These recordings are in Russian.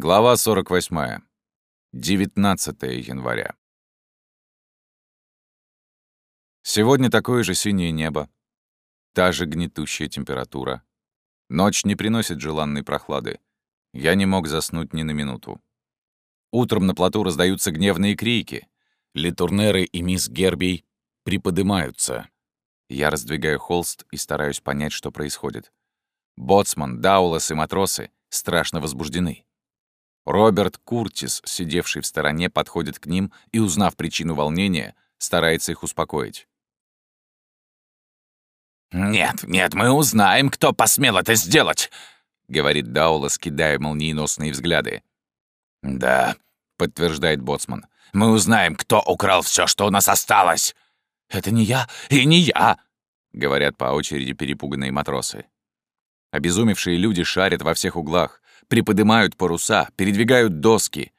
Глава 48. 19 января. Сегодня такое же синее небо, та же гнетущая температура. Ночь не приносит желанной прохлады. Я не мог заснуть ни на минуту. Утром на плоту раздаются гневные крики. Литурнеры и мисс Гербий приподымаются. Я раздвигаю холст и стараюсь понять, что происходит. Боцман, Даулас и матросы страшно возбуждены. Роберт Куртис, сидевший в стороне, подходит к ним и, узнав причину волнения, старается их успокоить. «Нет, нет, мы узнаем, кто посмел это сделать!» — говорит Даула, скидая молниеносные взгляды. «Да», — подтверждает Боцман. «Мы узнаем, кто украл все, что у нас осталось!» «Это не я и не я!» — говорят по очереди перепуганные матросы. Обезумевшие люди шарят во всех углах, приподнимают паруса, передвигают доски.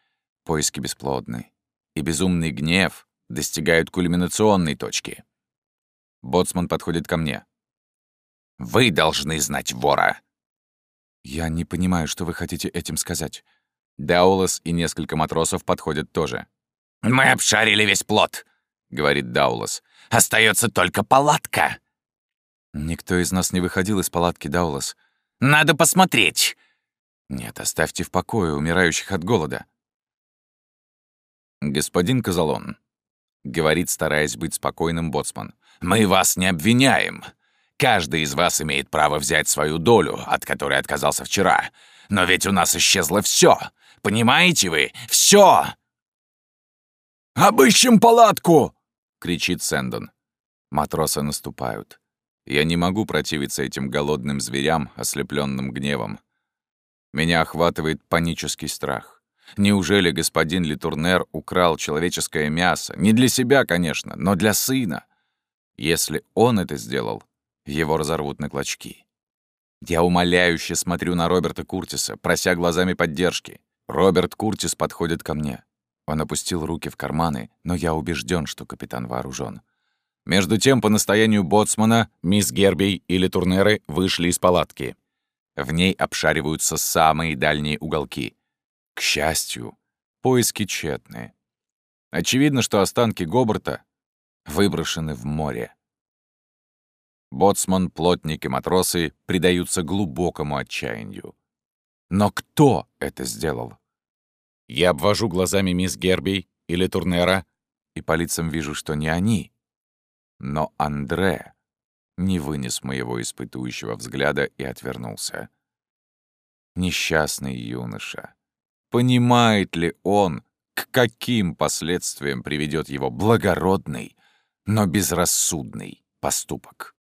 Поиски бесплодны. И безумный гнев достигают кульминационной точки. Боцман подходит ко мне. «Вы должны знать вора!» «Я не понимаю, что вы хотите этим сказать». Даулас и несколько матросов подходят тоже. «Мы обшарили весь плод», — говорит Даулас. Остается только палатка». «Никто из нас не выходил из палатки, Даулас». «Надо посмотреть». «Нет, оставьте в покое умирающих от голода». «Господин Казалон», — говорит, стараясь быть спокойным боцман, «мы вас не обвиняем. Каждый из вас имеет право взять свою долю, от которой отказался вчера. Но ведь у нас исчезло все. Понимаете вы? Все. «Обыщем палатку!» — кричит Сэндон. Матросы наступают. Я не могу противиться этим голодным зверям, ослепленным гневом. Меня охватывает панический страх. Неужели господин Литурнер украл человеческое мясо? Не для себя, конечно, но для сына. Если он это сделал, его разорвут на клочки. Я умоляюще смотрю на Роберта Куртиса, прося глазами поддержки. Роберт Куртис подходит ко мне. Он опустил руки в карманы, но я убежден, что капитан вооружен. Между тем, по настоянию боцмана, мисс Гербей или Турнеры вышли из палатки. В ней обшариваются самые дальние уголки. К счастью, поиски тщетные. Очевидно, что останки Гобарта выброшены в море. Боцман, плотник и матросы предаются глубокому отчаянию. Но кто это сделал? Я обвожу глазами мисс Гербей или Турнера, и по лицам вижу, что не они. Но Андре не вынес моего испытующего взгляда и отвернулся. Несчастный юноша. Понимает ли он, к каким последствиям приведет его благородный, но безрассудный поступок?